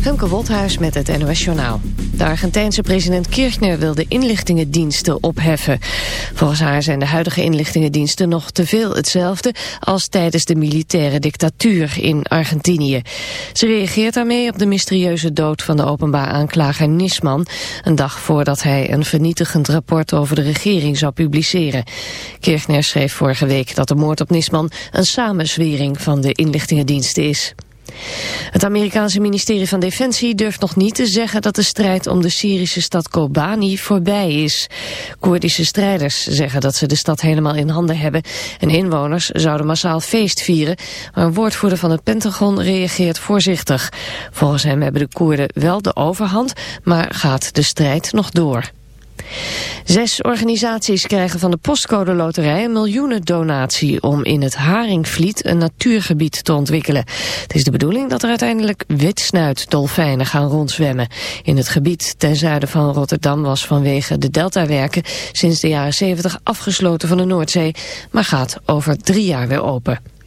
Femke Wolthuis met het NOS Journaal. De Argentijnse president Kirchner wil de inlichtingendiensten opheffen. Volgens haar zijn de huidige inlichtingendiensten nog te veel hetzelfde... als tijdens de militaire dictatuur in Argentinië. Ze reageert daarmee op de mysterieuze dood van de openbaar aanklager Nisman... een dag voordat hij een vernietigend rapport over de regering zou publiceren. Kirchner schreef vorige week dat de moord op Nisman... een samenzwering van de inlichtingendiensten is. Het Amerikaanse ministerie van Defensie durft nog niet te zeggen dat de strijd om de Syrische stad Kobani voorbij is. Koerdische strijders zeggen dat ze de stad helemaal in handen hebben en inwoners zouden massaal feest vieren, maar een woordvoerder van het Pentagon reageert voorzichtig. Volgens hem hebben de Koerden wel de overhand, maar gaat de strijd nog door. Zes organisaties krijgen van de postcode loterij een miljoenen donatie om in het Haringvliet een natuurgebied te ontwikkelen. Het is de bedoeling dat er uiteindelijk witsnuitdolfijnen gaan rondzwemmen. In het gebied ten zuiden van Rotterdam was vanwege de deltawerken sinds de jaren 70 afgesloten van de Noordzee, maar gaat over drie jaar weer open.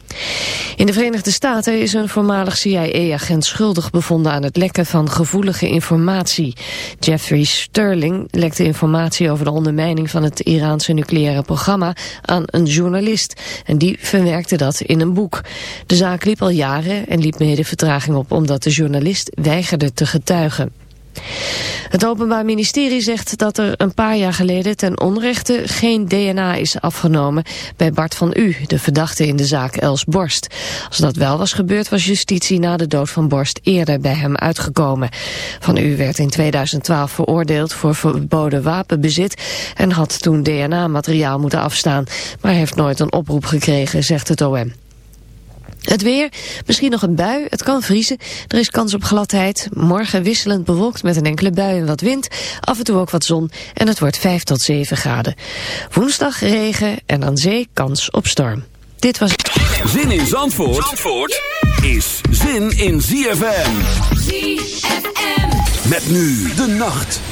In de Verenigde Staten is een voormalig CIA-agent schuldig bevonden aan het lekken van gevoelige informatie. Jeffrey Sterling lekte informatie over de ondermijning van het Iraanse nucleaire programma aan een journalist. En die verwerkte dat in een boek. De zaak liep al jaren en liep mede vertraging op omdat de journalist weigerde te getuigen. Het Openbaar Ministerie zegt dat er een paar jaar geleden ten onrechte geen DNA is afgenomen bij Bart van U, de verdachte in de zaak Els Borst. Als dat wel was gebeurd was justitie na de dood van Borst eerder bij hem uitgekomen. Van U werd in 2012 veroordeeld voor verboden wapenbezit en had toen DNA-materiaal moeten afstaan, maar heeft nooit een oproep gekregen, zegt het OM. Het weer, misschien nog een bui, het kan vriezen, er is kans op gladheid. Morgen wisselend bewolkt met een enkele bui en wat wind, af en toe ook wat zon en het wordt 5 tot 7 graden. Woensdag regen en aan zee kans op storm. Dit was... Zin in Zandvoort, Zandvoort is zin in ZFM. ZFM. Met nu de nacht.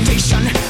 mutation,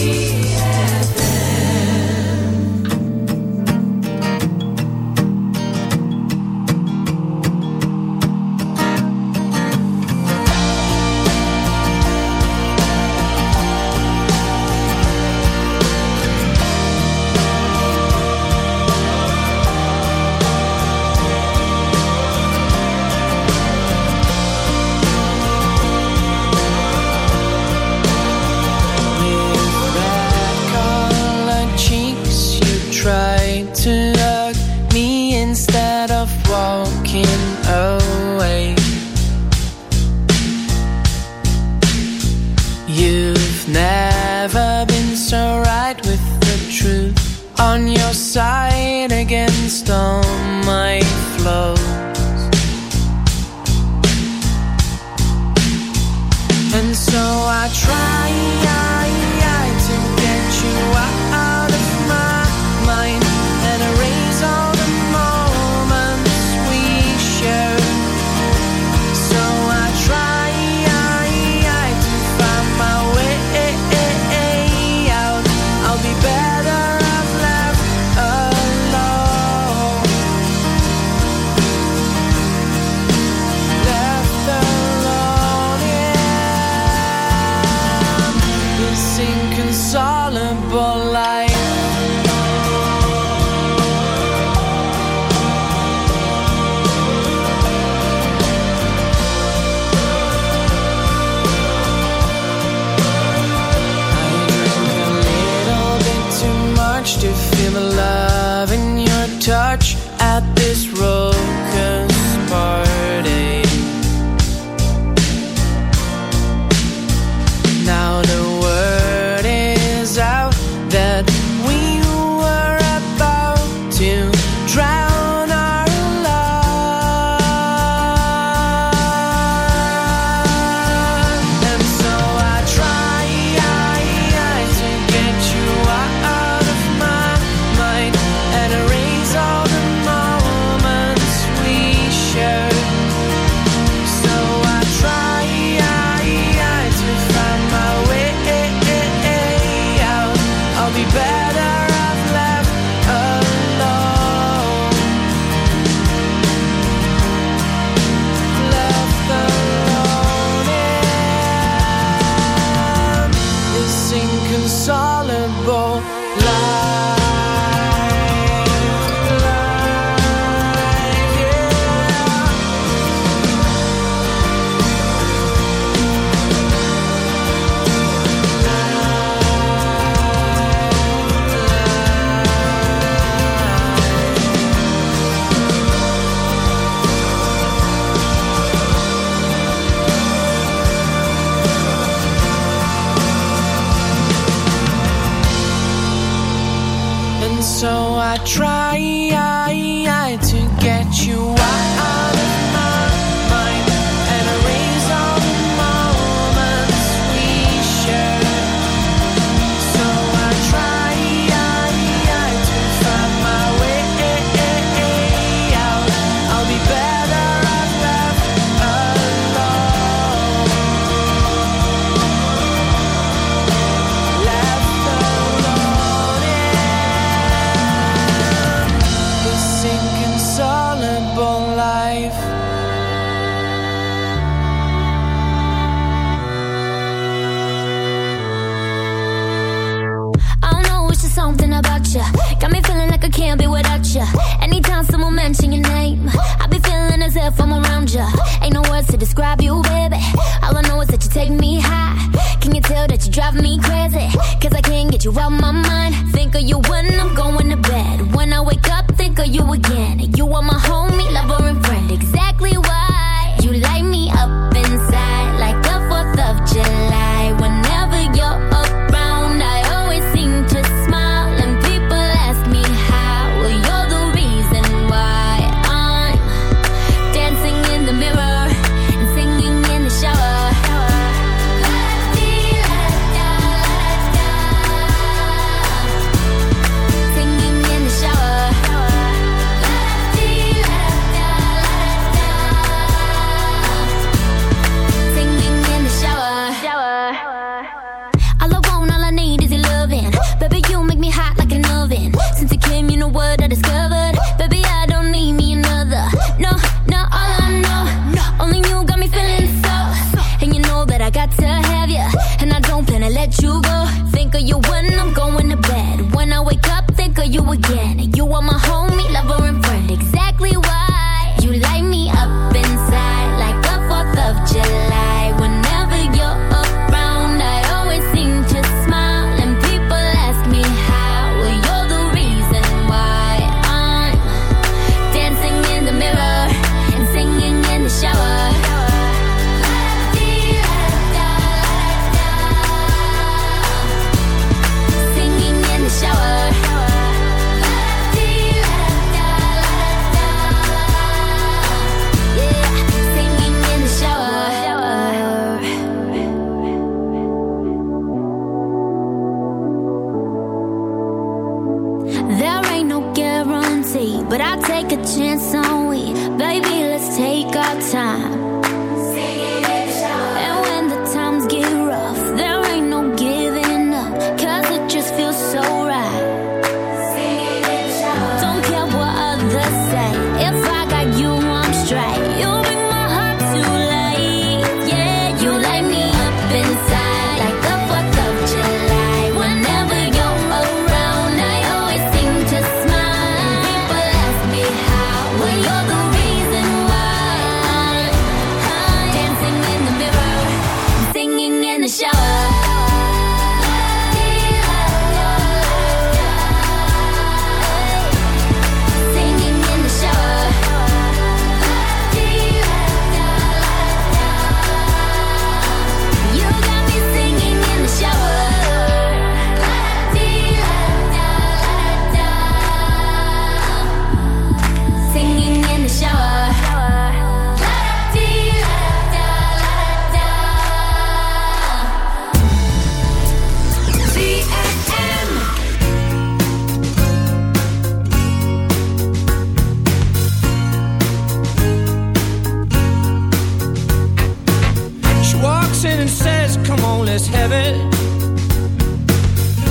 Come on, let's have it.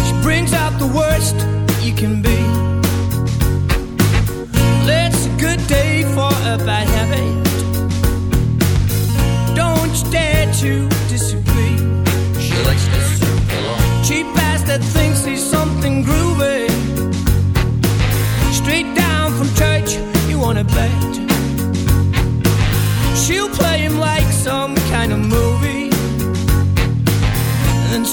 She brings out the worst you can be. It's a good day for a bad habit. Don't you dare to disagree. She likes to along. Cheap ass that thinks he's something groovy. Straight down from church, you wanna bet. She'll play him like some kind of movie